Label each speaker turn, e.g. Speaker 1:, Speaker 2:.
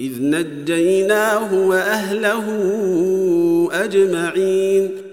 Speaker 1: إذ نجيناه وأهله أجمعين.